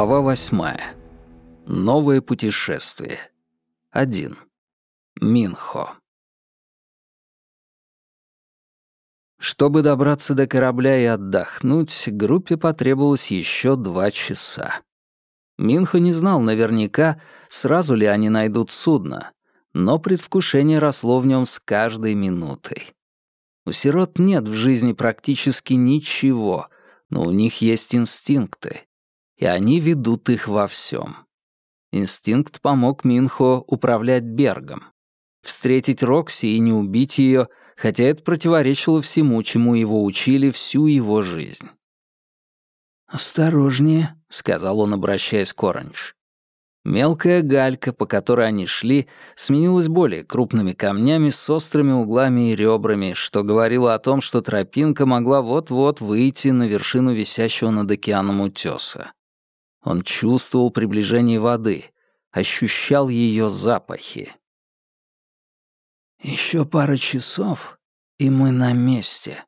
Глава восьмая. Новое путешествие. Один. Минхо. Чтобы добраться до корабля и отдохнуть, группе потребовалось еще два часа. Минхо не знал наверняка, сразу ли они найдут судно, но предвкушение росло в нем с каждой минутой. У сирот нет в жизни практически ничего, но у них есть инстинкты, и они ведут их во всем. Инстинкт помог Минхо управлять Бергом. Встретить Рокси и не убить ее, хотя это противоречило всему, чему его учили всю его жизнь. «Осторожнее», — сказал он, обращаясь к Оранж. Мелкая галька, по которой они шли, сменилась более крупными камнями с острыми углами и ребрами, что говорило о том, что тропинка могла вот-вот выйти на вершину висящего над океаном утеса. Он чувствовал приближение воды, ощущал ее запахи. «Еще пара часов, и мы на месте».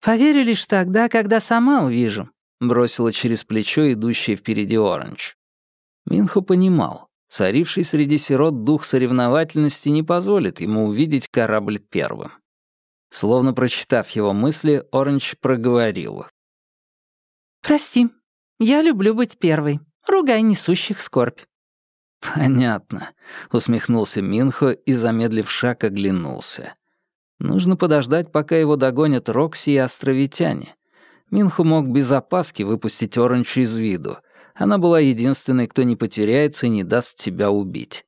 «Поверю лишь тогда, когда сама увижу», — бросила через плечо идущая впереди Оранж. Минхо понимал, царивший среди сирот дух соревновательности не позволит ему увидеть корабль первым. Словно прочитав его мысли, Оранж проговорил: «Прости, я люблю быть первой. Ругай несущих скорбь». «Понятно», — усмехнулся Минхо и, замедлив шаг, оглянулся. «Нужно подождать, пока его догонят Рокси и островитяне. Минхо мог без опаски выпустить Оранж из виду — она была единственной, кто не потеряется и не даст тебя убить.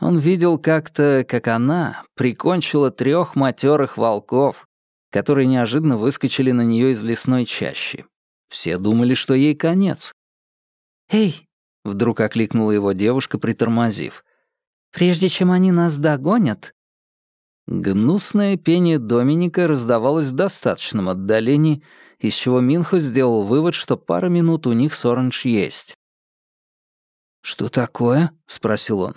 Он видел как-то, как она прикончила трех матерых волков, которые неожиданно выскочили на нее из лесной чащи. Все думали, что ей конец. «Эй!» — вдруг окликнула его девушка, притормозив. «Прежде чем они нас догонят...» Гнусное пение Доминика раздавалось в достаточном отдалении, из чего Минхо сделал вывод, что пара минут у них с Оранж есть. «Что такое?» — спросил он.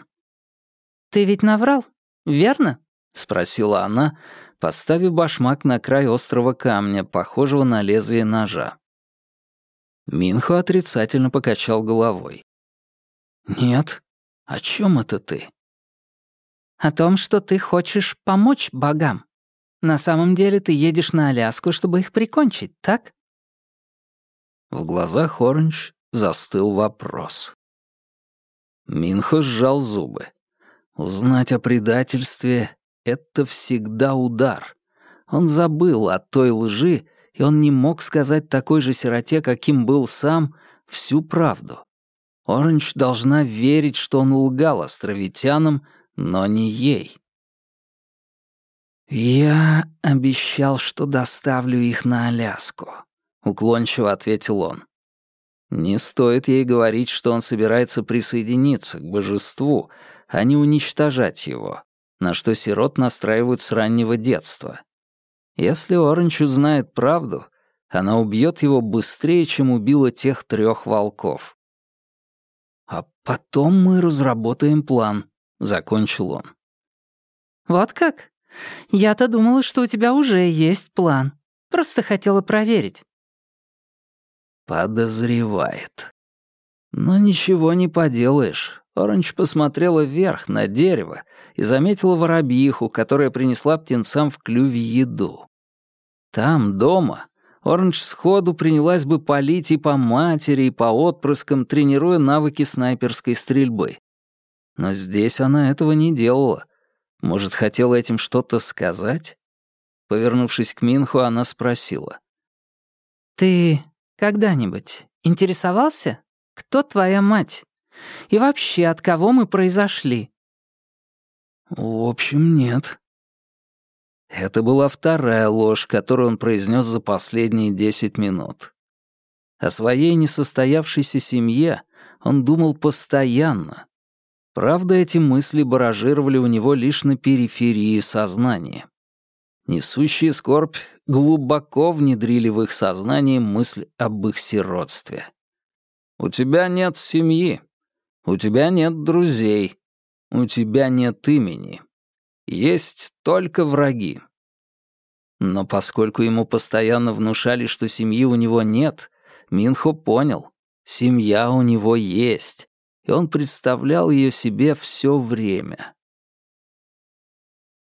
«Ты ведь наврал, верно?» — спросила она, поставив башмак на край острого камня, похожего на лезвие ножа. Минхо отрицательно покачал головой. «Нет, о чем это ты?» «О том, что ты хочешь помочь богам. На самом деле ты едешь на Аляску, чтобы их прикончить, так?» В глазах Оранж застыл вопрос. Минхо сжал зубы. Узнать о предательстве — это всегда удар. Он забыл о той лжи, и он не мог сказать такой же сироте, каким был сам, всю правду. Оранж должна верить, что он лгал островитянам, но не ей. «Я обещал, что доставлю их на Аляску», — уклончиво ответил он. Не стоит ей говорить, что он собирается присоединиться к божеству, а не уничтожать его, на что сирот настраивают с раннего детства. Если Оранж узнает правду, она убьет его быстрее, чем убила тех трех волков. «А потом мы разработаем план», — закончил он. «Вот как?» Я-то думала, что у тебя уже есть план. Просто хотела проверить». Подозревает. Но ничего не поделаешь. Оранж посмотрела вверх, на дерево, и заметила воробьиху, которая принесла птенцам в клюве еду. Там, дома, Оранж сходу принялась бы палить и по матери, и по отпрыскам, тренируя навыки снайперской стрельбы. Но здесь она этого не делала — может, хотела этим что-то сказать? Повернувшись к Минху, она спросила. «Ты когда-нибудь интересовался, кто твоя мать? И вообще, от кого мы произошли?» «В общем, нет». Это была вторая ложь, которую он произнес за последние десять минут. О своей несостоявшейся семье он думал постоянно, Правда, эти мысли баражировали у него лишь на периферии сознания. Несущие скорбь глубоко внедрили в их сознание мысль об их сиротстве. «У тебя нет семьи, у тебя нет друзей, у тебя нет имени. Есть только враги». Но поскольку ему постоянно внушали, что семьи у него нет, Минхо понял, Семья у него есть, и он представлял ее себе все время.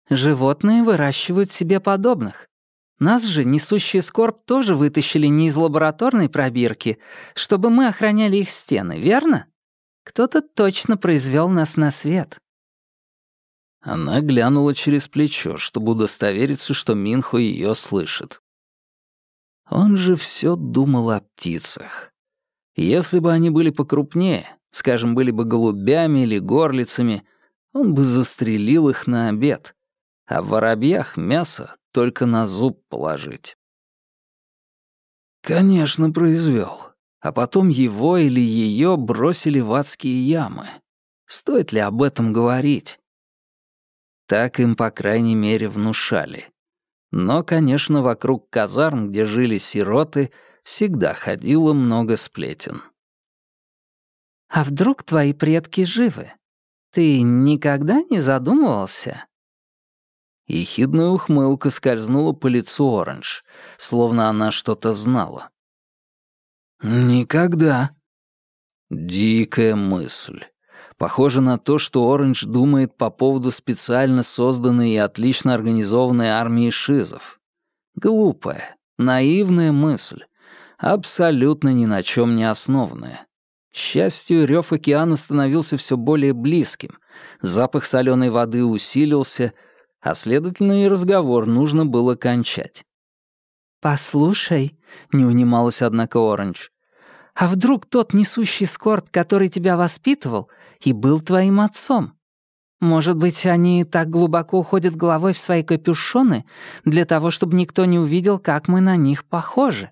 Животные выращивают себе подобных. Нас же, несущие скорбь, тоже вытащили не из лабораторной пробирки, чтобы мы охраняли их стены, верно? Кто-то точно произвел нас на свет. Она глянула через плечо, чтобы удостовериться, что Минхо ее слышит. Он же все думал о птицах. Если бы они были покрупнее, скажем, были бы голубями или горлицами, он бы застрелил их на обед, а в воробьях мясо только на зуб положить. Конечно, произвел. А потом его или ее бросили в адские ямы. Стоит ли об этом говорить? Так им, по крайней мере, внушали. Но, конечно, вокруг казарм, где жили сироты, всегда ходило много сплетен. «А вдруг твои предки живы? Ты никогда не задумывался?» Ехидная ухмылка скользнула по лицу Оранж, словно она что-то знала. «Никогда». Дикая мысль. Похоже на то, что Оранж думает по поводу специально созданной и отлично организованной армии шизов. Глупая, наивная мысль, абсолютно ни на чем не основанная. К счастью, рев океана становился все более близким, запах соленой воды усилился — а следовательно и разговор нужно было кончать. «Послушай», — не унималась, однако, Оранж, «а вдруг тот несущий скорбь, который тебя воспитывал, и был твоим отцом? Может быть, они так глубоко уходят головой в свои капюшоны для того, чтобы никто не увидел, как мы на них похожи?»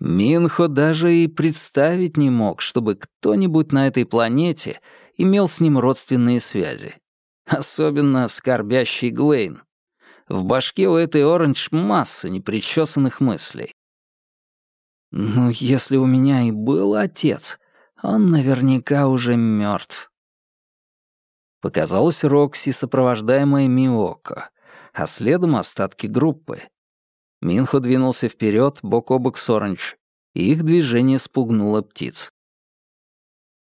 Минхо даже и представить не мог, чтобы кто-нибудь на этой планете имел с ним родственные связи. Особенно скорбящий Глейн. В башке у этой Оранж масса непричесанных мыслей. Ну, если у меня и был отец, он наверняка уже мертв. Показалась Рокси, сопровождаемая Миоко, а следом остатки группы. Минхо двинулся вперед, бок о бок с Оранж, и их движение спугнуло птиц.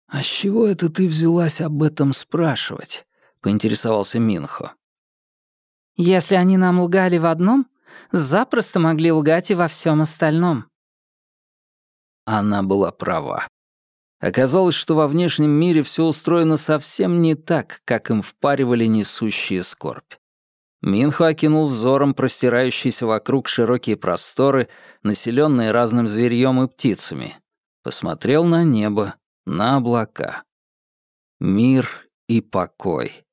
«А с чего это ты взялась об этом спрашивать?» поинтересовался Минхо. «Если они нам лгали в одном, запросто могли лгать и во всем остальном». Она была права. Оказалось, что во внешнем мире все устроено совсем не так, как им впаривали несущие скорбь. Минхо окинул взором простирающиеся вокруг широкие просторы, населенные разным зверьем и птицами. Посмотрел на небо, на облака. Мир и покой.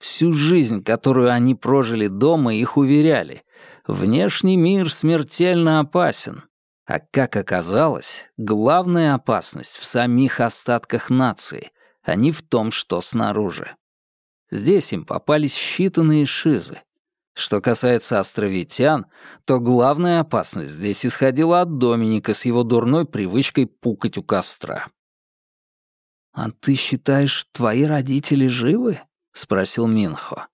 Всю жизнь, которую они прожили дома, их уверяли. Внешний мир смертельно опасен. А как оказалось, главная опасность в самих остатках нации, а не в том, что снаружи. Здесь им попались считанные шизы. Что касается островитян, то главная опасность здесь исходила от Доминика с его дурной привычкой пукать у костра. «А ты считаешь, твои родители живы?» — спросил Минхо.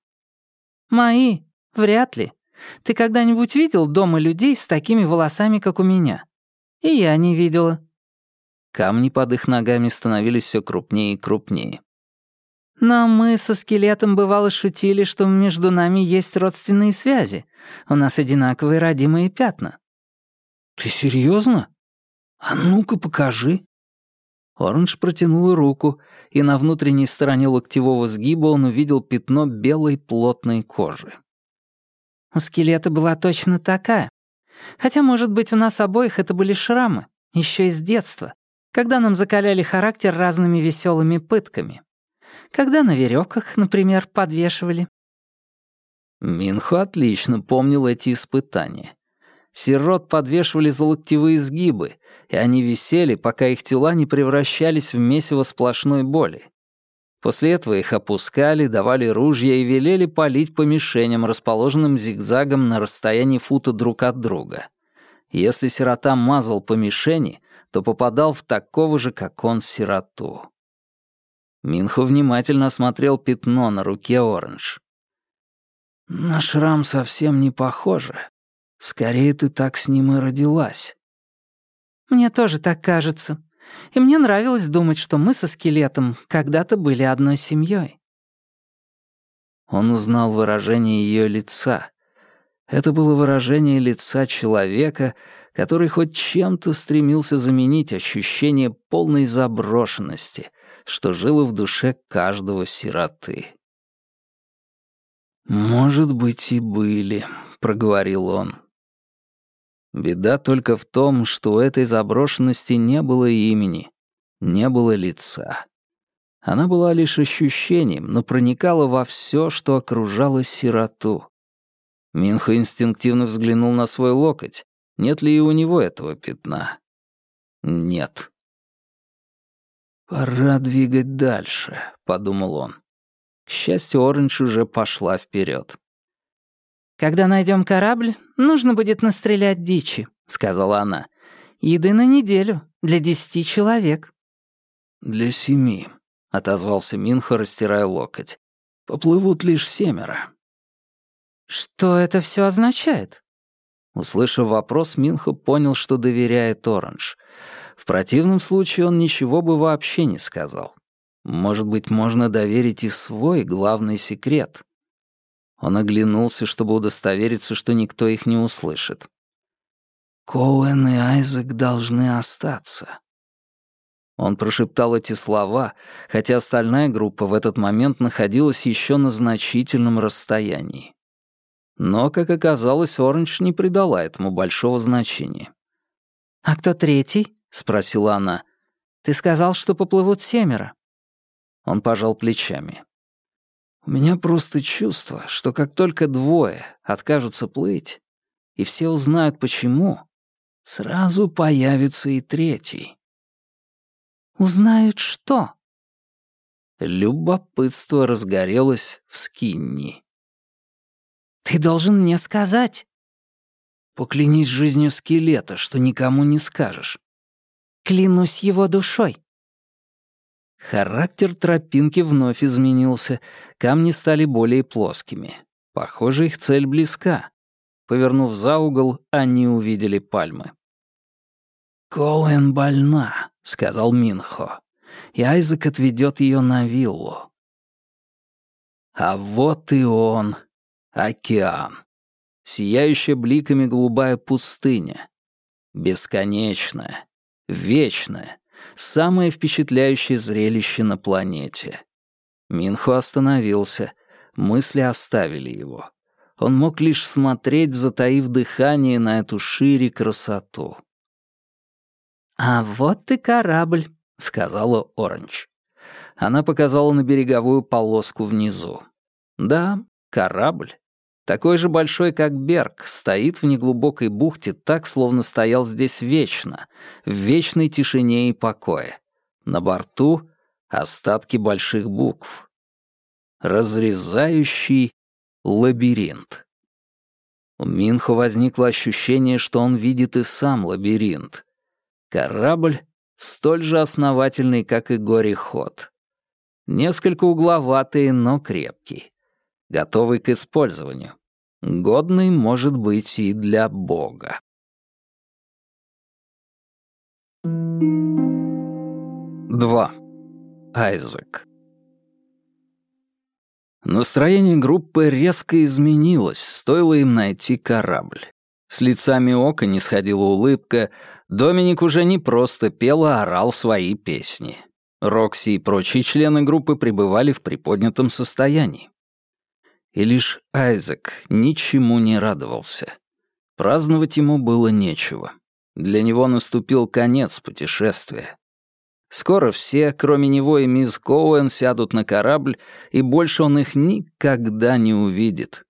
«Мои? Вряд ли. Ты когда-нибудь видел дома людей с такими волосами, как у меня? И я не видела». Камни под их ногами становились все крупнее и крупнее. Но мы со скелетом бывало шутили, что между нами есть родственные связи. У нас одинаковые родимые пятна. Ты серьезно? А ну-ка покажи. Оранж протянул руку, и на внутренней стороне локтевого сгиба он увидел пятно белой плотной кожи. У скелета была точно такая. Хотя, может быть, у нас обоих это были шрамы, еще из детства, когда нам закаляли характер разными веселыми пытками. Когда на веревках, например, подвешивали. Минхо отлично помнил эти испытания. Сирот подвешивали за локтевые сгибы, и они висели, пока их тела не превращались в месиво сплошной боли. После этого их опускали, давали ружья и велели палить по мишеням, расположенным зигзагом на расстоянии фута друг от друга. Если сирота мазал по мишени, то попадал в такого же, как он, сироту. Минхо внимательно осмотрел пятно на руке Оранж. «На шрам совсем не похоже. Скорее, ты так с ним и родилась». «Мне тоже так кажется. И мне нравилось думать, что мы со скелетом когда-то были одной семьей. Он узнал выражение ее лица. Это было выражение лица человека, который хоть чем-то стремился заменить ощущение полной заброшенности, что жило в душе каждого сироты. «Может быть, и были», — проговорил он. Беда только в том, что у этой заброшенности не было имени, не было лица. Она была лишь ощущением, но проникала во все, что окружало сироту. Минхо инстинктивно взглянул на свой локоть. Нет ли и у него этого пятна? Нет. «Пора двигать дальше», — подумал он. К счастью, Оранж уже пошла вперед. «Когда найдем корабль, нужно будет настрелять дичи», — сказала она. «Еды на неделю, для десяти человек». «Для семи», — отозвался Минхо, растирая локоть. «Поплывут лишь семеро». «Что это все означает?» Услышав вопрос, Минхо понял, что доверяет Оранж. В противном случае он ничего бы вообще не сказал. Может быть, можно доверить и свой главный секрет. Он оглянулся, чтобы удостовериться, что никто их не услышит. «Коуэн и Айзек должны остаться. Он прошептал эти слова, хотя остальная группа в этот момент находилась еще на значительном расстоянии. Но, как оказалось, Оранж не придала этому большого значения. «А кто третий?» — спросила она. «Ты сказал, что поплывут семеро». Он пожал плечами. «У меня просто чувство, что как только двое откажутся плыть, и все узнают почему, сразу появится и третий». Узнают что?» Любопытство разгорелось в Скинни. «Ты должен мне сказать». «Поклянись жизнью скелета, что никому не скажешь». «Клянусь его душой». Характер тропинки вновь изменился, камни стали более плоскими. Похоже, их цель близка. Повернув за угол, они увидели пальмы. «Коуэн больна», — сказал Минхо, — «и Айзек отведет ее на виллу». А вот и он, океан. Сияющая бликами голубая пустыня. Бесконечная, вечная, самое впечатляющее зрелище на планете. Минхо остановился, мысли оставили его. Он мог лишь смотреть, затаив дыхание на эту шире красоту. «А вот и корабль», — сказала Оранж. Она показала на береговую полоску внизу. Да, корабль. Такой же большой, как Берг, стоит в неглубокой бухте так, словно стоял здесь вечно, в вечной тишине и покое. На борту — остатки больших букв. Разрезающий лабиринт. У Минхо возникло ощущение, что он видит и сам лабиринт. Корабль столь же основательный, как и горе-ход. Несколько угловатый, но крепкий. Готовый к использованию. Годный может быть и для Бога. Два. Айзек. Настроение группы резко изменилось, стоило им найти корабль. С лицами ока не сходила улыбка, Доминик уже не просто пел, а орал свои песни. Рокси и прочие члены группы пребывали в приподнятом состоянии. И лишь Айзек ничему не радовался. Праздновать ему было нечего. Для него наступил конец путешествия. Скоро все, кроме него и мисс Коуэн, сядут на корабль, и больше он их никогда не увидит.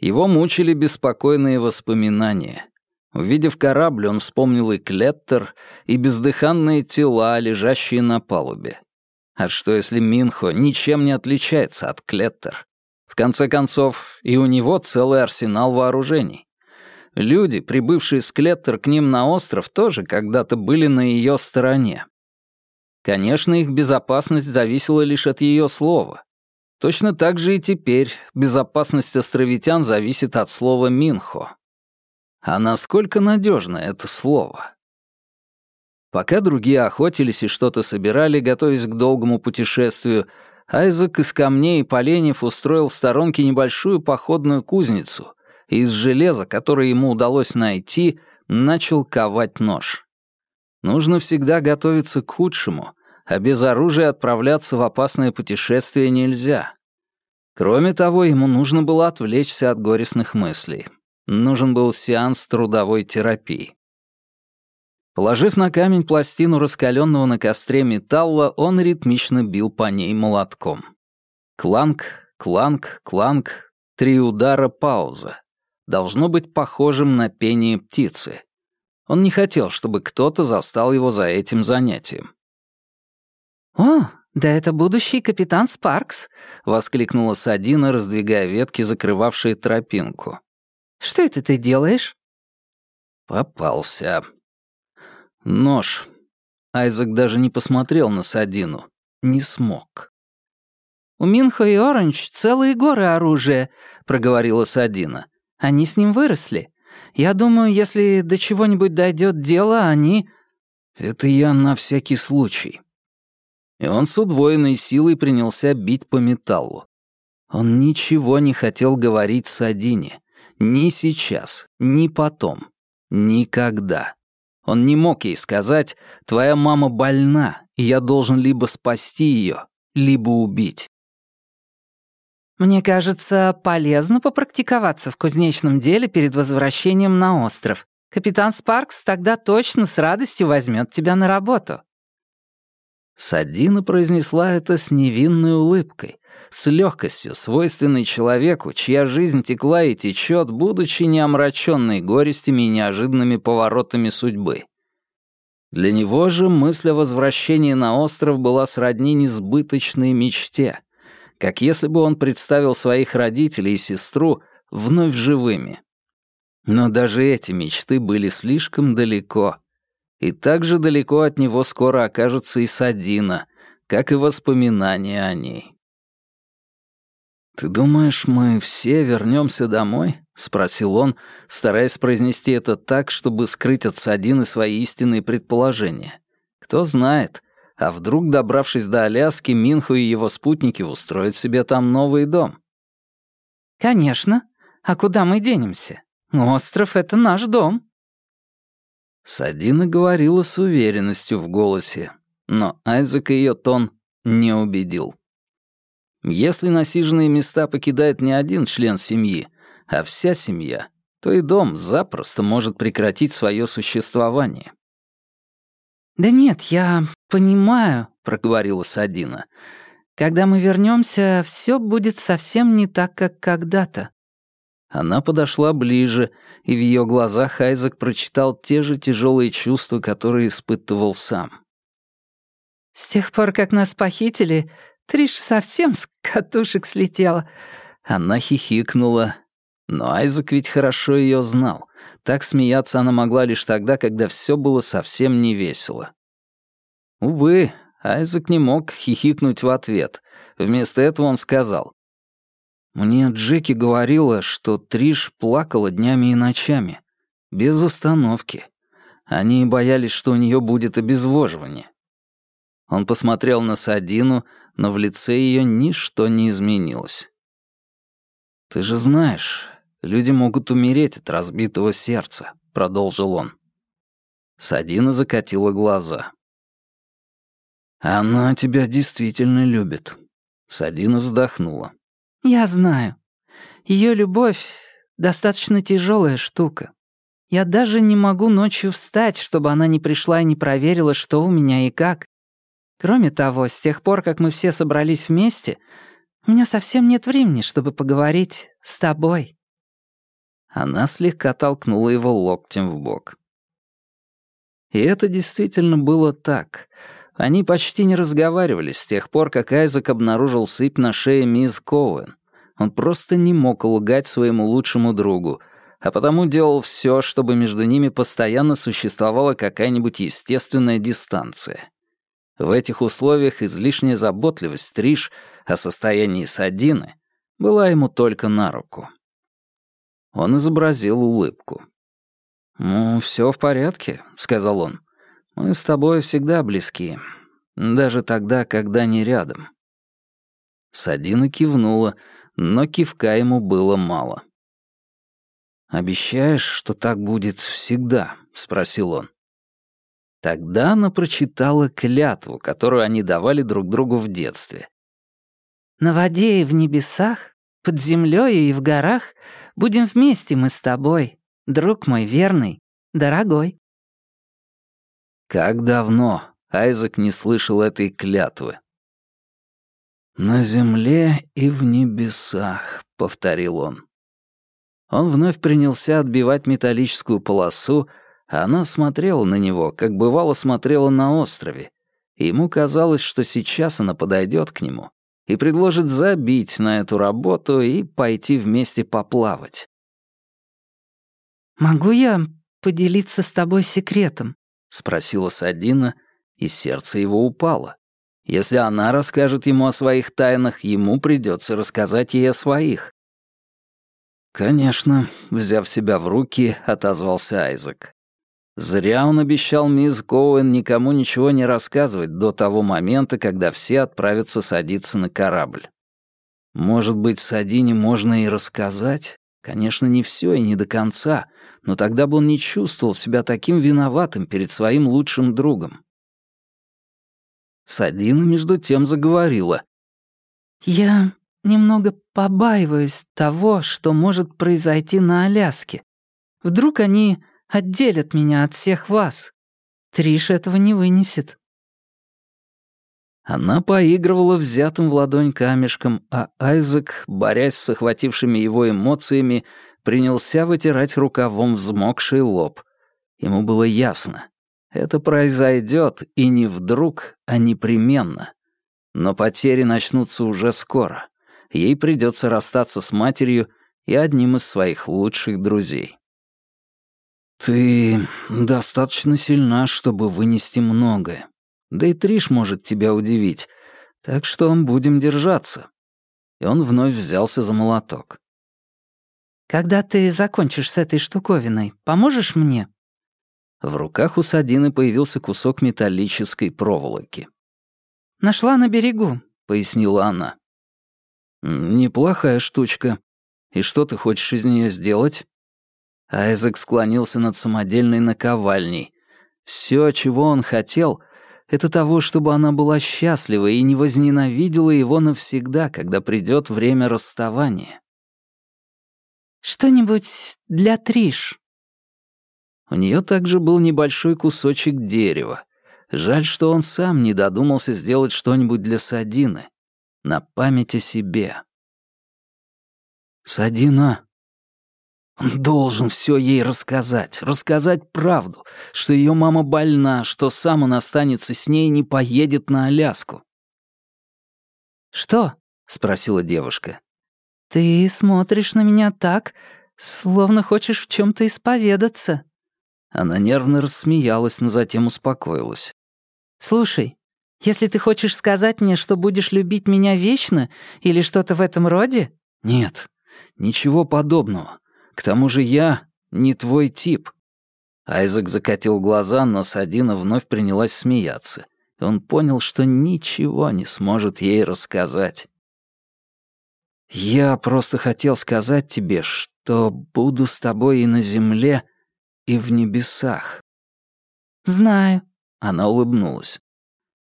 Его мучили беспокойные воспоминания. Увидев корабль, он вспомнил и Клеттер, и бездыханные тела, лежащие на палубе. А что, если Минхо ничем не отличается от Клеттер? В конце концов, и у него целый арсенал вооружений. Люди, прибывшие с Клеттер к ним на остров, тоже когда-то были на ее стороне. Конечно, их безопасность зависела лишь от ее слова. Точно так же и теперь безопасность островитян зависит от слова «минхо». А насколько надежно это слово? Пока другие охотились и что-то собирали, готовясь к долгому путешествию, Айзек из камней и поленьев устроил в сторонке небольшую походную кузницу и из железа, которое ему удалось найти, начал ковать нож. Нужно всегда готовиться к худшему, а без оружия отправляться в опасное путешествие нельзя. Кроме того, ему нужно было отвлечься от горестных мыслей. Нужен был сеанс трудовой терапии. Положив на камень пластину раскаленного на костре металла, он ритмично бил по ней молотком. Кланг, кланг, кланг, три удара, пауза. Должно быть похожим на пение птицы. Он не хотел, чтобы кто-то застал его за этим занятием. «О, да это будущий капитан Спаркс!» — воскликнула Садина, раздвигая ветки, закрывавшие тропинку. «Что это ты делаешь?» «Попался», Нож. Айзек даже не посмотрел на Садину. Не смог. «У Минхо и Оранж целые горы оружия», — проговорила Садина. «Они с ним выросли. Я думаю, если до чего-нибудь дойдет дело, они...» «Это я на всякий случай». И он с удвоенной силой принялся бить по металлу. Он ничего не хотел говорить Садине. Ни сейчас, ни потом. Никогда. Он не мог ей сказать «Твоя мама больна, и я должен либо спасти ее, либо убить». «Мне кажется, полезно попрактиковаться в кузнечном деле перед возвращением на остров. Капитан Спаркс тогда точно с радостью возьмет тебя на работу». Садина произнесла это с невинной улыбкой, с легкостью, свойственной человеку, чья жизнь текла и течет, будучи не омраченной горестями и неожиданными поворотами судьбы. Для него же мысль о возвращении на остров была сродни несбыточной мечте, как если бы он представил своих родителей и сестру вновь живыми. Но даже эти мечты были слишком далеко — и так же далеко от него скоро окажется и Садина, как и воспоминания о ней. «Ты думаешь, мы все вернемся домой?» — спросил он, стараясь произнести это так, чтобы скрыть от Садины свои истинные предположения. «Кто знает, а вдруг, добравшись до Аляски, Минху и его спутники устроят себе там новый дом?» «Конечно. А куда мы денемся? Остров — это наш дом». Садина говорила с уверенностью в голосе, но Айзек ее тон не убедил. Если насиженные места покидает не один член семьи, а вся семья, то и дом запросто может прекратить свое существование. «Да нет, я понимаю», — проговорила Садина. «Когда мы вернемся, все будет совсем не так, как когда-то. Она подошла ближе, и в ее глазах Айзек прочитал те же тяжелые чувства, которые испытывал сам. «С тех пор, как нас похитили, Триш совсем с катушек слетела». Она хихикнула. Но Айзек ведь хорошо ее знал. Так смеяться она могла лишь тогда, когда все было совсем не весело. Увы, Айзек не мог хихикнуть в ответ. Вместо этого он сказал. Мне Джеки говорила, что Триш плакала днями и ночами. Без остановки. Они боялись, что у нее будет обезвоживание. Он посмотрел на Садину, но в лице ее ничто не изменилось. «Ты же знаешь, люди могут умереть от разбитого сердца», — продолжил он. Садина закатила глаза. «Она тебя действительно любит». Садина вздохнула. «Я знаю. Ее любовь — достаточно тяжелая штука. Я даже не могу ночью встать, чтобы она не пришла и не проверила, что у меня и как. Кроме того, с тех пор, как мы все собрались вместе, у меня совсем нет времени, чтобы поговорить с тобой». Она слегка толкнула его локтем в бок. И это действительно было так — они почти не разговаривали с тех пор, как Айзек обнаружил сыпь на шее мисс Коуэн. Он просто не мог лгать своему лучшему другу, а потому делал все, чтобы между ними постоянно существовала какая-нибудь естественная дистанция. В этих условиях излишняя заботливость Триш о состоянии Садины была ему только на руку. Он изобразил улыбку. «Ну, все в порядке», — сказал он. Мы с тобой всегда близки, даже тогда, когда не рядом». Садина кивнула, но кивка ему было мало. «Обещаешь, что так будет всегда?» — спросил он. Тогда она прочитала клятву, которую они давали друг другу в детстве. «На воде и в небесах, под землей и в горах будем вместе мы с тобой, друг мой верный, дорогой». Как давно Айзек не слышал этой клятвы. «На земле и в небесах», — повторил он. Он вновь принялся отбивать металлическую полосу, она смотрела на него, как бывало смотрела на острове, и ему казалось, что сейчас она подойдет к нему и предложит забить на эту работу и пойти вместе поплавать. «Могу я поделиться с тобой секретом?» — спросила Садина, и сердце его упало. Если она расскажет ему о своих тайнах, ему придется рассказать ей о своих. «Конечно», — взяв себя в руки, отозвался Айзек. Зря он обещал мисс Коуэн никому ничего не рассказывать до того момента, когда все отправятся садиться на корабль. Может быть, Садине можно и рассказать? Конечно, не все и не до конца, но тогда бы он не чувствовал себя таким виноватым перед своим лучшим другом. Садина, между тем, заговорила. «Я немного побаиваюсь того, что может произойти на Аляске. Вдруг они отделят меня от всех вас. Триш этого не вынесет». Она поигрывала взятым в ладонь камешком, а Айзек, борясь с охватившими его эмоциями, принялся вытирать рукавом взмокший лоб. Ему было ясно. Это произойдет и не вдруг, а непременно. Но потери начнутся уже скоро. Ей придется расстаться с матерью и одним из своих лучших друзей. «Ты достаточно сильна, чтобы вынести многое. Да и Триш может тебя удивить, так что будем держаться». И он вновь взялся за молоток. «Когда ты закончишь с этой штуковиной, поможешь мне?» В руках у Садины появился кусок металлической проволоки. «Нашла на берегу», — пояснила она. «Неплохая штучка. И что ты хочешь из нее сделать?» Айзек склонился над самодельной наковальней. Все, чего он хотел, это того, чтобы она была счастлива и не возненавидела его навсегда, когда придет время расставания. «Что-нибудь для Триш?» У нее также был небольшой кусочек дерева. Жаль, что он сам не додумался сделать что-нибудь для Садины. На память о себе. «Садина», он должен все ей рассказать, рассказать правду, что ее мама больна, что сам он останется с ней и не поедет на Аляску. «Что?» — спросила девушка. «Ты смотришь на меня так, словно хочешь в чем то исповедаться». Она нервно рассмеялась, но затем успокоилась. «Слушай, если ты хочешь сказать мне, что будешь любить меня вечно или что-то в этом роде...» «Нет, ничего подобного. К тому же я не твой тип». Айзек закатил глаза, но Садина вновь принялась смеяться, и он понял, что ничего не сможет ей рассказать. «Я просто хотел сказать тебе, что буду с тобой и на земле, и в небесах». «Знаю», — она улыбнулась.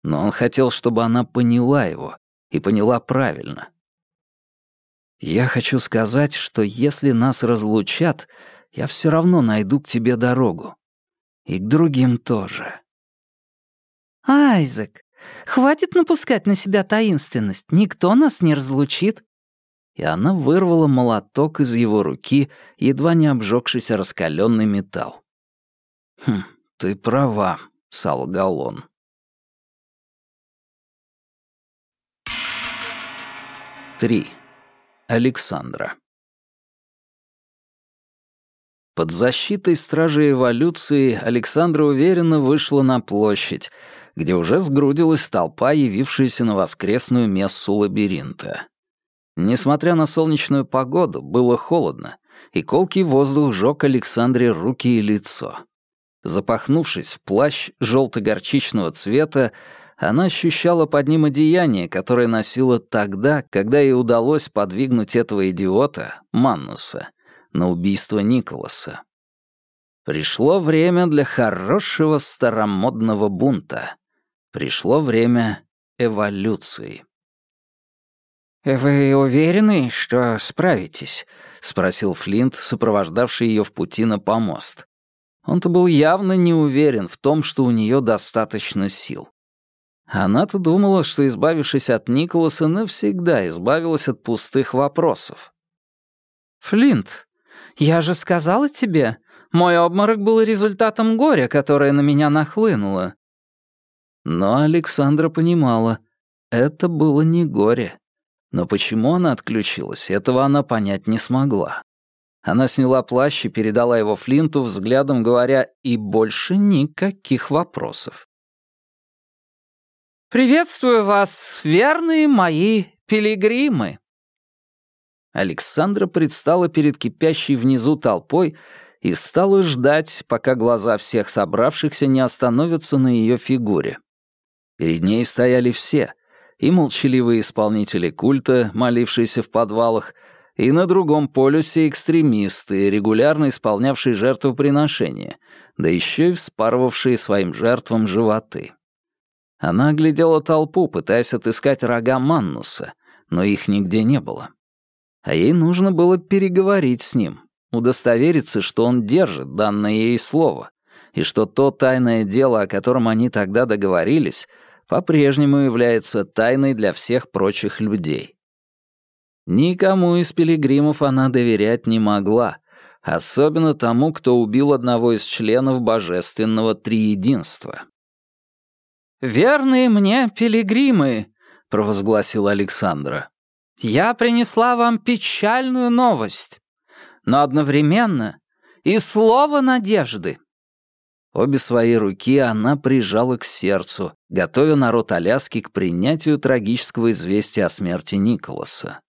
Но он хотел, чтобы она поняла его, и поняла правильно. Я хочу сказать, что если нас разлучат, я все равно найду к тебе дорогу. И к другим тоже. Айзек, хватит напускать на себя таинственность. Никто нас не разлучит. И она вырвала молоток из его руки, едва не обжегшийся раскаленный металл. «Хм, ты права», — солгал он. Три. Александра. Под защитой Стражи Эволюции Александра уверенно вышла на площадь, где уже сгрудилась толпа, явившаяся на воскресную мессу лабиринта. Несмотря на солнечную погоду, было холодно, и колкий воздух жёг Александре руки и лицо. Запахнувшись в плащ желто-горчичного цвета, она ощущала под ним одеяние, которое носила тогда, когда ей удалось подвигнуть этого идиота, Маннуса, на убийство Николаса. Пришло время для хорошего старомодного бунта. Пришло время эволюции. «Вы уверены, что справитесь?» — спросил Флинт, сопровождавший ее в пути на помост. Он-то был явно не уверен в том, что у нее достаточно сил. Она-то думала, что, избавившись от Николаса, навсегда избавилась от пустых вопросов. «Флинт, я же сказала тебе, мой обморок был результатом горя, которое на меня нахлынуло». Но Александра понимала, это было не горе. Но почему она отключилась, этого она понять не смогла. Она сняла плащ и передала его Флинту, взглядом говоря, и больше никаких вопросов. «Приветствую вас, верные мои пилигримы!» Александра предстала перед кипящей внизу толпой и стала ждать, пока глаза всех собравшихся не остановятся на ее фигуре. Перед ней стояли все — и молчаливые исполнители культа, молившиеся в подвалах, и на другом полюсе экстремисты, регулярно исполнявшие жертвоприношения, да еще и вспарывавшие своим жертвам животы. Она оглядела толпу, пытаясь отыскать рога Маннуса, но их нигде не было. А ей нужно было переговорить с ним, удостовериться, что он держит данное ей слово, и что то тайное дело, о котором они тогда договорились, по-прежнему является тайной для всех прочих людей. Никому из пилигримов она доверять не могла, особенно тому, кто убил одного из членов божественного триединства. «Верные мне пилигримы», — провозгласила Александра, — «я принесла вам печальную новость, но одновременно и слово надежды. Обе свои руки она прижала к сердцу, готовя народ Аляски к принятию трагического известия о смерти Николаса.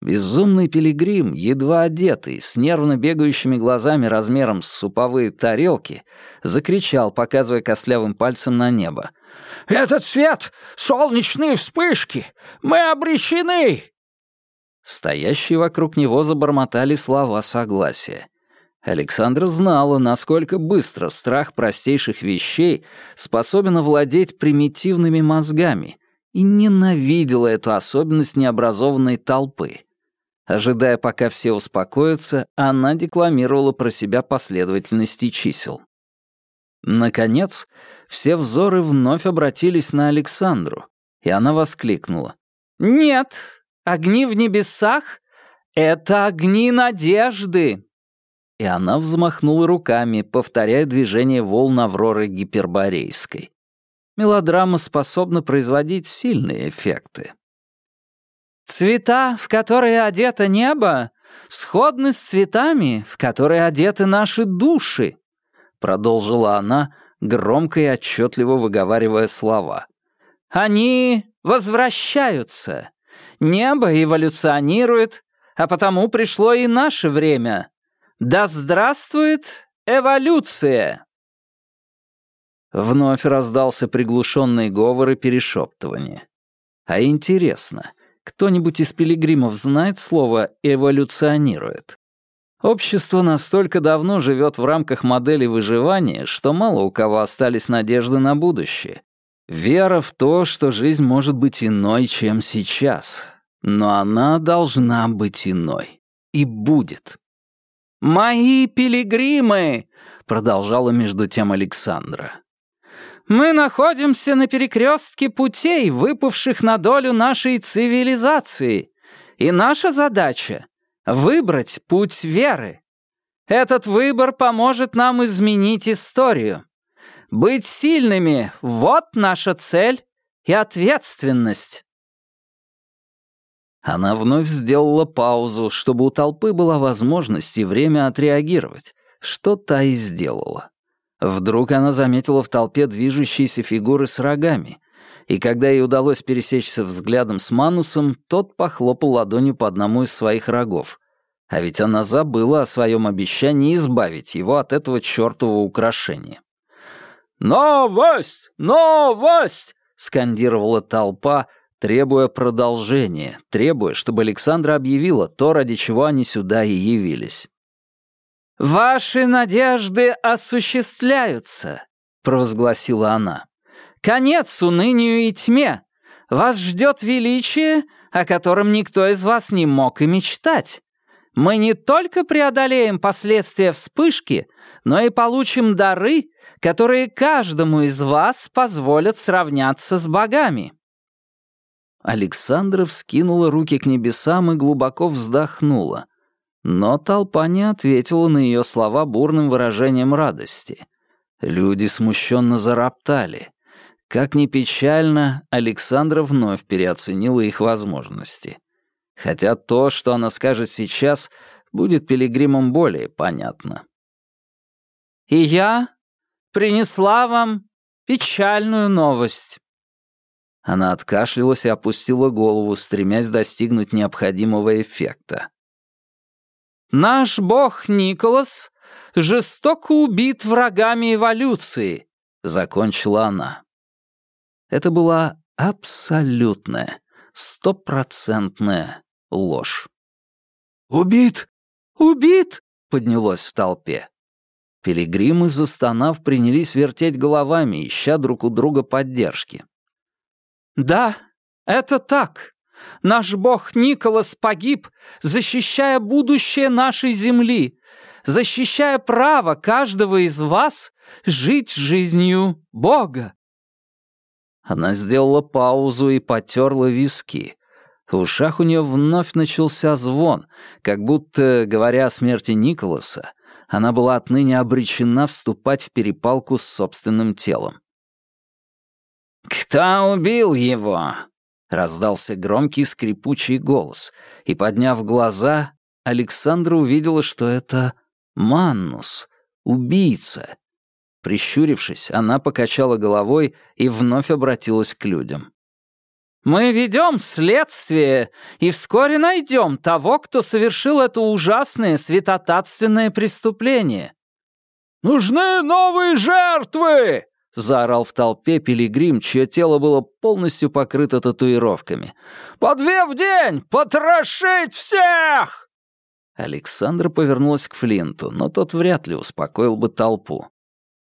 Безумный пилигрим, едва одетый, с нервно бегающими глазами размером с суповые тарелки, закричал, показывая костлявым пальцем на небо. «Этот свет! Солнечные вспышки! Мы обречены!» Стоящие вокруг него забормотали слова согласия. Александра знала, насколько быстро страх простейших вещей способен овладеть примитивными мозгами, и ненавидела эту особенность необразованной толпы. Ожидая, пока все успокоятся, она декламировала про себя последовательности чисел. Наконец, все взоры вновь обратились на Александру, и она воскликнула. «Нет, огни в небесах — это огни надежды!» и она взмахнула руками, повторяя движение волн Авроры Гиперборейской. Мелодрама способна производить сильные эффекты. «Цвета, в которые одето небо, сходны с цветами, в которые одеты наши души», продолжила она, громко и отчетливо выговаривая слова. «Они возвращаются. Небо эволюционирует, а потому пришло и наше время. Да здравствует эволюция!» Вновь раздался приглушенный говор и перешептывание. А интересно, кто-нибудь из пилигримов знает слово «эволюционирует»? Общество настолько давно живет в рамках модели выживания, что мало у кого остались надежды на будущее. Вера в то, что жизнь может быть иной, чем сейчас. Но она должна быть иной. И будет. «Мои пилигримы!» — продолжала между тем Александра. «Мы находимся на перекрестке путей, выпавших на долю нашей цивилизации, и наша задача — выбрать путь веры. Этот выбор поможет нам изменить историю. Быть сильными — вот наша цель и ответственность». Она вновь сделала паузу, чтобы у толпы была возможность и время отреагировать, что та и сделала. Вдруг она заметила в толпе движущиеся фигуры с рогами, и когда ей удалось пересечься взглядом с Манусом, тот похлопал ладонью по одному из своих рогов. А ведь она забыла о своем обещании избавить его от этого чертового украшения. «Новость! Новость!» — скандировала толпа, требуя продолжения, требуя, чтобы Александра объявила то, ради чего они сюда и явились. «Ваши надежды осуществляются», — провозгласила она. «Конец унынию и тьме. Вас ждет величие, о котором никто из вас не мог и мечтать. Мы не только преодолеем последствия вспышки, но и получим дары, которые каждому из вас позволят сравняться с богами». Александра вскинула руки к небесам и глубоко вздохнула. Но толпа не ответила на ее слова бурным выражением радости. Люди смущенно зароптали. Как ни печально, Александра вновь переоценила их возможности. Хотя то, что она скажет сейчас, будет пилигримам более понятно. «И я принесла вам печальную новость». Она откашлялась и опустила голову, стремясь достигнуть необходимого эффекта. «Наш бог Николас жестоко убит врагами эволюции», — закончила она. Это была абсолютная, стопроцентная ложь. «Убит! Убит!» — поднялось в толпе. Пилигримы, застонав, принялись вертеть головами, ища друг у друга поддержки. «Да, это так. Наш бог Николас погиб, защищая будущее нашей земли, защищая право каждого из вас жить жизнью Бога». Она сделала паузу и потерла виски. В ушах у нее вновь начался звон, как будто, говоря о смерти Николаса, она была отныне обречена вступать в перепалку с собственным телом. «Кто убил его?» — раздался громкий скрипучий голос, и, подняв глаза, Александра увидела, что это Маннус, убийца. Прищурившись, она покачала головой и вновь обратилась к людям. Мы ведем следствие и вскоре найдем того, кто совершил это ужасное святотатственное преступление». «Нужны новые жертвы!» — заорал в толпе пилигрим, чье тело было полностью покрыто татуировками. «По две в день! Потрошить всех!» Александра повернулась к Флинту, но тот вряд ли успокоил бы толпу.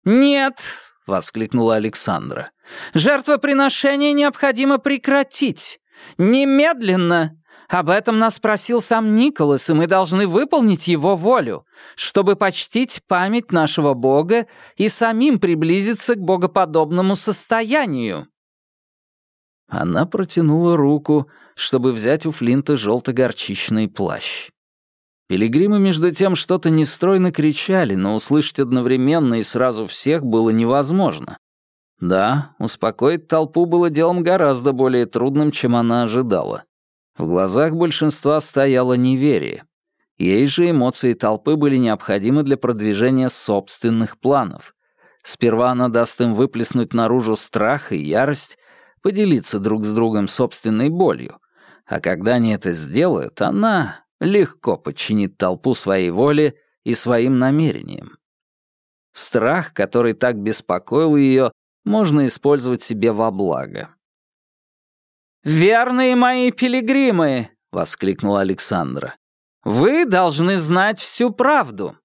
«Нет!» — воскликнула Александра. Жертвоприношение необходимо прекратить. Немедленно. Об этом нас просил сам Николас, и мы должны выполнить его волю, чтобы почтить память нашего Бога и самим приблизиться к богоподобному состоянию». Она протянула руку, чтобы взять у Флинта желто-горчичный плащ. Пилигримы между тем что-то нестройно кричали, но услышать одновременно и сразу всех было невозможно. Да, успокоить толпу было делом гораздо более трудным, чем она ожидала. В глазах большинства стояло неверие. Ей же эмоции толпы были необходимы для продвижения собственных планов. Сперва она даст им выплеснуть наружу страх и ярость, поделиться друг с другом собственной болью. А когда они это сделают, она легко подчинит толпу своей воле и своим намерениям. Страх, который так беспокоил ее, можно использовать себе во благо. «Верные мои пилигримы!» — воскликнула Александра. «Вы должны знать всю правду!»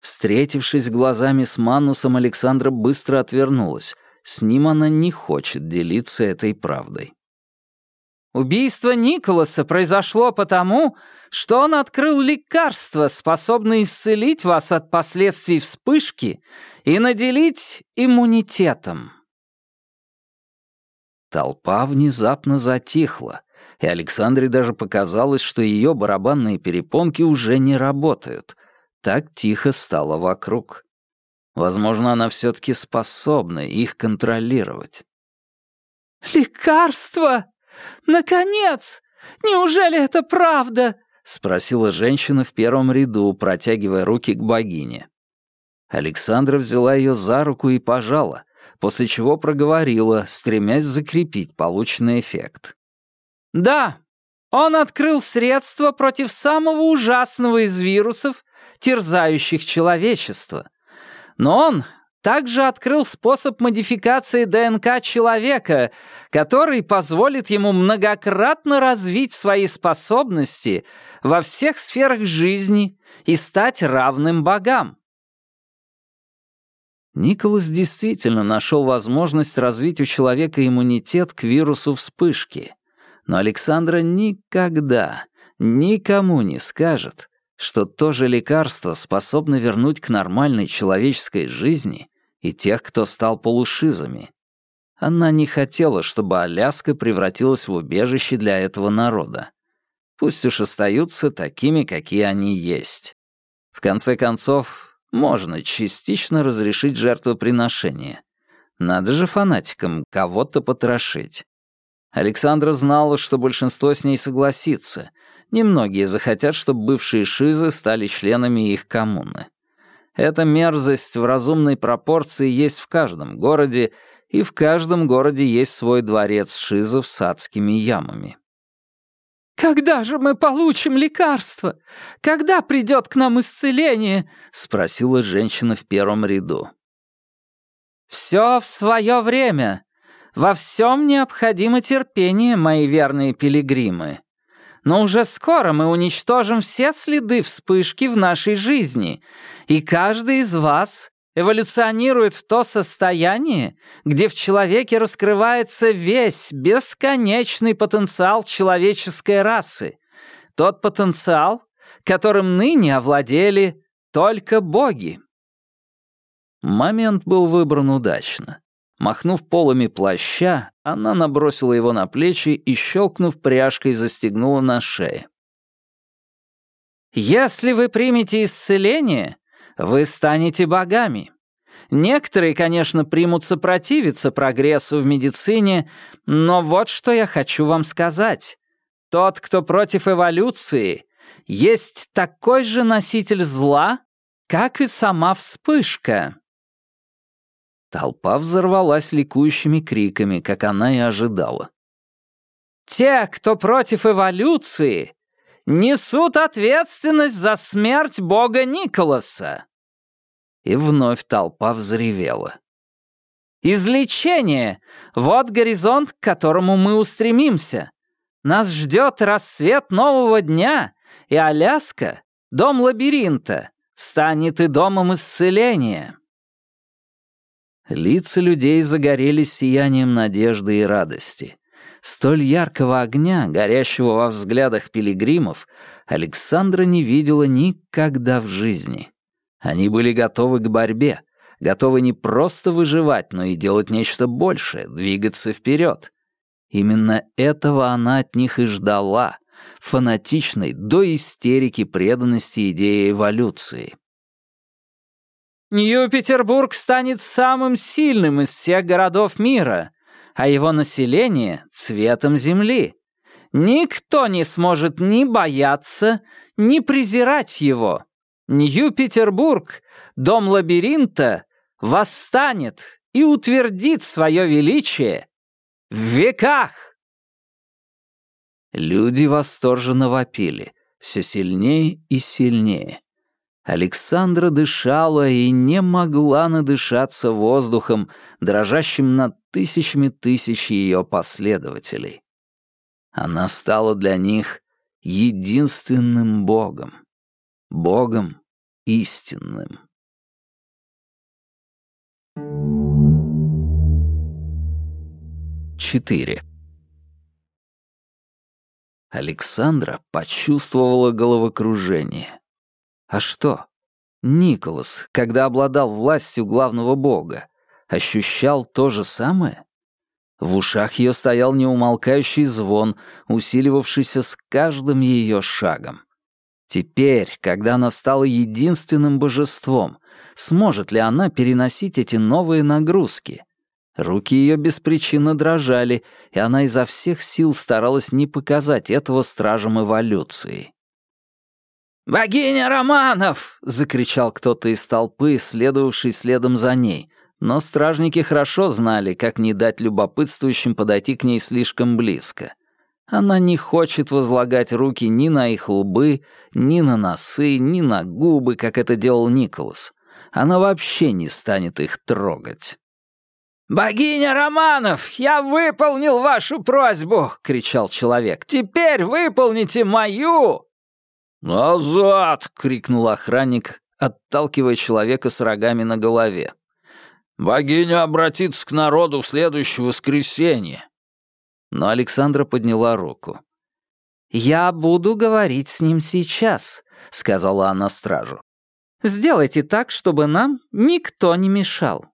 Встретившись глазами с Манусом, Александра быстро отвернулась. С ним она не хочет делиться этой правдой. Убийство Николаса произошло потому, что он открыл лекарство, способное исцелить вас от последствий вспышки и наделить иммунитетом. Толпа внезапно затихла, и Александре даже показалось, что ее барабанные перепонки уже не работают. Так тихо стало вокруг. Возможно, она все-таки способна их контролировать. «Лекарство!» «Наконец! Неужели это правда?» — спросила женщина в первом ряду, протягивая руки к богине. Александра взяла ее за руку и пожала, после чего проговорила, стремясь закрепить полученный эффект. «Да, Он открыл средства против самого ужасного из вирусов, терзающих человечество. Но он также открыл способ модификации ДНК человека, который позволит ему многократно развить свои способности во всех сферах жизни и стать равным богам. Николас действительно нашел возможность развить у человека иммунитет к вирусу вспышки. Но Александра никогда, никому не скажет, что то же лекарство способно вернуть к нормальной человеческой жизни и тех, кто стал полушизами. Она не хотела, чтобы Аляска превратилась в убежище для этого народа. Пусть уж остаются такими, какие они есть. В конце концов, можно частично разрешить жертвоприношение. Надо же фанатикам кого-то потрошить. Александра знала, что большинство с ней согласится, Немногие захотят, чтобы бывшие шизы стали членами их коммуны. Эта мерзость в разумной пропорции есть в каждом городе, и в каждом городе есть свой дворец шизов с адскими ямами. «Когда же мы получим лекарство? Когда придет к нам исцеление?» — спросила женщина в первом ряду. «Все в свое время. Во всем необходимо терпение, мои верные пилигримы но уже скоро мы уничтожим все следы вспышки в нашей жизни, и каждый из вас эволюционирует в то состояние, где в человеке раскрывается весь бесконечный потенциал человеческой расы, тот потенциал, которым ныне овладели только боги. Момент был выбран удачно. Махнув полами плаща, она набросила его на плечи и, щелкнув пряжкой, застегнула на шее. «Если вы примете исцеление, вы станете богами. Некоторые, конечно, примутся противиться прогрессу в медицине, но вот что я хочу вам сказать. Тот, кто против эволюции, есть такой же носитель зла, как и сама вспышка». Толпа взорвалась ликующими криками, как она и ожидала. «Те, кто против эволюции, несут ответственность за смерть бога Николаса!» И вновь толпа взревела. «Излечение! Вот горизонт, к которому мы устремимся. Нас ждет рассвет нового дня, и Аляска, дом лабиринта, станет и домом исцеления». Лица людей загорелись сиянием надежды и радости. Столь яркого огня, горящего во взглядах пилигримов, Александра не видела никогда в жизни. Они были готовы к борьбе, готовы не просто выживать, но и делать нечто большее, двигаться вперед. Именно этого она от них и ждала, фанатичной до истерики преданности идее эволюции. Нью-Петербург станет самым сильным из всех городов мира, а его население — цветом земли. Никто не сможет ни бояться, ни презирать его. Нью-Петербург, дом лабиринта, восстанет и утвердит свое величие в веках. Люди восторженно вопили, все сильнее и сильнее. Александра дышала и не могла надышаться воздухом, дрожащим над тысячами тысяч ее последователей. Она стала для них единственным Богом, Богом истинным. Четыре. Александра почувствовала головокружение. А что? Николас, когда обладал властью главного бога, ощущал то же самое? В ушах ее стоял неумолкающий звон, усиливавшийся с каждым ее шагом. Теперь, когда она стала единственным божеством, сможет ли она переносить эти новые нагрузки? Руки ее беспричинно дрожали, и она изо всех сил старалась не показать этого стражам эволюции. «Богиня Романов!» — закричал кто-то из толпы, следовавший следом за ней. Но стражники хорошо знали, как не дать любопытствующим подойти к ней слишком близко. Она не хочет возлагать руки ни на их лбы, ни на носы, ни на губы, как это делал Николас. Она вообще не станет их трогать. «Богиня Романов, я выполнил вашу просьбу!» — кричал человек. «Теперь выполните мою!» «Назад!» — крикнул охранник, отталкивая человека с рогами на голове. «Богиня обратится к народу в следующее воскресенье!» Но Александра подняла руку. «Я буду говорить с ним сейчас», — сказала она стражу. «Сделайте так, чтобы нам никто не мешал».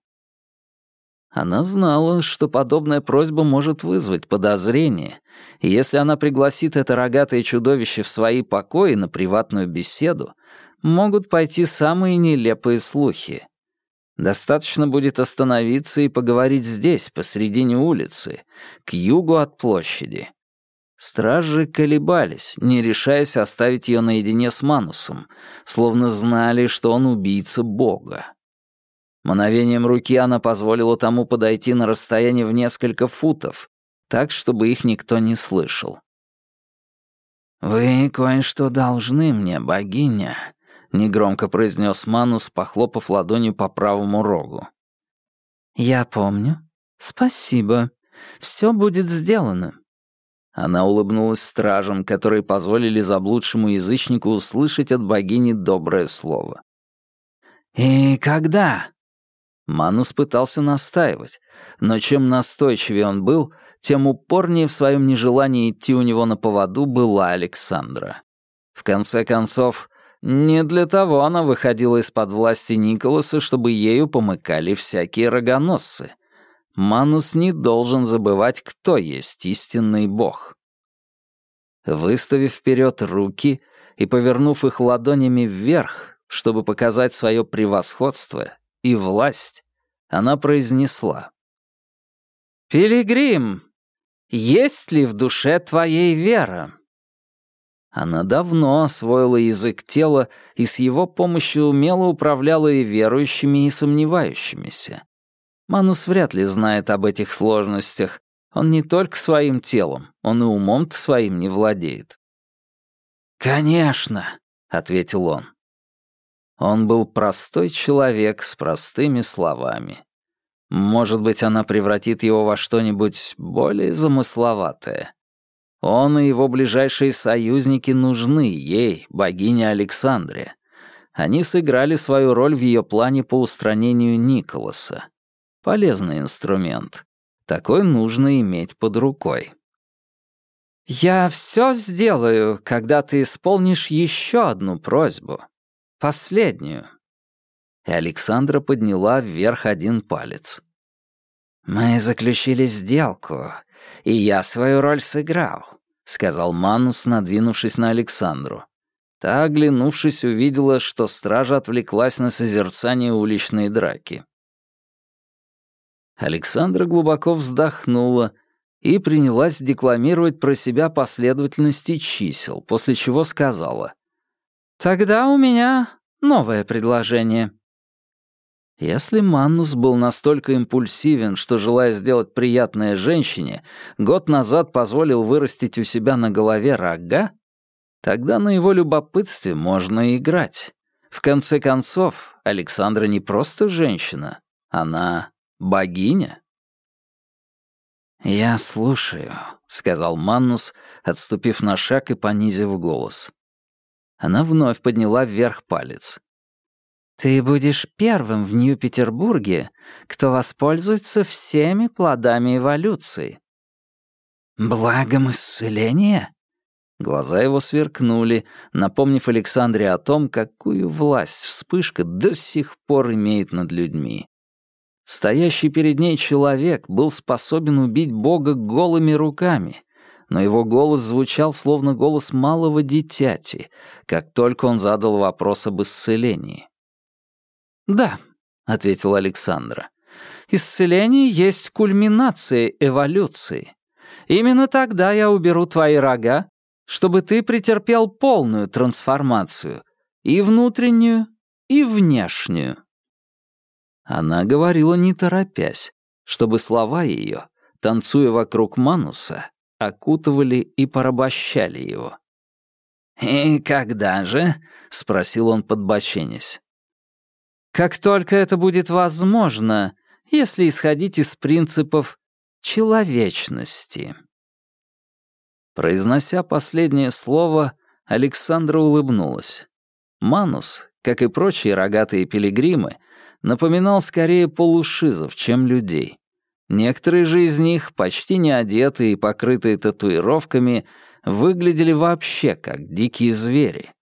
Она знала, что подобная просьба может вызвать подозрение, и если она пригласит это рогатое чудовище в свои покои на приватную беседу, могут пойти самые нелепые слухи. Достаточно будет остановиться и поговорить здесь, посредине улицы, к югу от площади. Стражи колебались, не решаясь оставить ее наедине с Манусом, словно знали, что он убийца бога. Мановением руки она позволила тому подойти на расстояние в несколько футов, так, чтобы их никто не слышал. «Вы кое-что должны мне, богиня», — негромко произнес Манус, похлопав ладонью по правому рогу. «Я помню. Спасибо. Все будет сделано». Она улыбнулась стражам, которые позволили заблудшему язычнику услышать от богини доброе слово. «И когда?» Манус пытался настаивать, но чем настойчивее он был, тем упорнее в своем нежелании идти у него на поводу была Александра. В конце концов, не для того она выходила из-под власти Николаса, чтобы ею помыкали всякие рогоносцы. Манус не должен забывать, кто есть истинный бог. Выставив вперед руки и повернув их ладонями вверх, чтобы показать свое превосходство, и власть, она произнесла. «Пилигрим, есть ли в душе твоей вера?» Она давно освоила язык тела и с его помощью умело управляла и верующими, и сомневающимися. Манус вряд ли знает об этих сложностях. Он не только своим телом, он и умом-то своим не владеет. «Конечно», — ответил он. Он был простой человек с простыми словами. Может быть, она превратит его во что-нибудь более замысловатое. Он и его ближайшие союзники нужны ей, богине Александре. Они сыграли свою роль в ее плане по устранению Николаса. Полезный инструмент. Такой нужно иметь под рукой. «Я все сделаю, когда ты исполнишь еще одну просьбу», Последнюю. И Александра подняла вверх один палец. «Мы заключили сделку, и я свою роль сыграл», — сказал Манус, надвинувшись на Александру. Та, оглянувшись, увидела, что стража отвлеклась на созерцание уличной драки. Александра глубоко вздохнула и принялась декламировать про себя последовательности чисел, после чего сказала — Тогда у меня новое предложение. Если Маннус был настолько импульсивен, что, желая сделать приятное женщине, год назад позволил вырастить у себя на голове рога, тогда на его любопытстве можно играть. В конце концов, Александра не просто женщина, она богиня. «Я слушаю», — сказал Маннус, отступив на шаг и понизив голос. Она вновь подняла вверх палец. «Ты будешь первым в Нью-Петербурге, кто воспользуется всеми плодами эволюции». «Благом исцеления?» Глаза его сверкнули, напомнив Александре о том, какую власть вспышка до сих пор имеет над людьми. Стоящий перед ней человек был способен убить Бога голыми руками, но его голос звучал словно голос малого дитяти, как только он задал вопрос об исцелении. «Да», — ответила Александра, — «исцеление есть кульминация эволюции. Именно тогда я уберу твои рога, чтобы ты претерпел полную трансформацию, и внутреннюю, и внешнюю». Она говорила не торопясь, чтобы слова ее, танцуя вокруг Мануса, окутывали и порабощали его. «И когда же?» — спросил он, подбоченясь. «Как только это будет возможно, если исходить из принципов человечности». Произнося последнее слово, Александра улыбнулась. Манус, как и прочие рогатые пилигримы, напоминал скорее полушизов, чем людей. Некоторые же из них, почти не одетые и покрытые татуировками, выглядели вообще как дикие звери.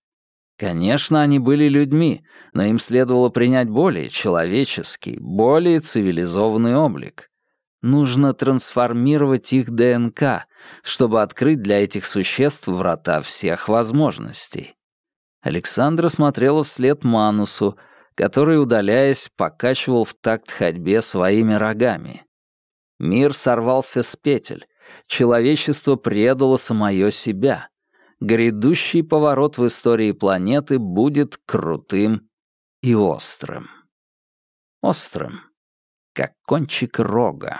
Конечно, они были людьми, но им следовало принять более человеческий, более цивилизованный облик. Нужно трансформировать их ДНК, чтобы открыть для этих существ врата всех возможностей. Александра смотрела вслед Манусу, который, удаляясь, покачивал в такт ходьбе своими рогами. Мир сорвался с петель. Человечество предало самое себя. Грядущий поворот в истории планеты будет крутым и острым. Острым, как кончик рога.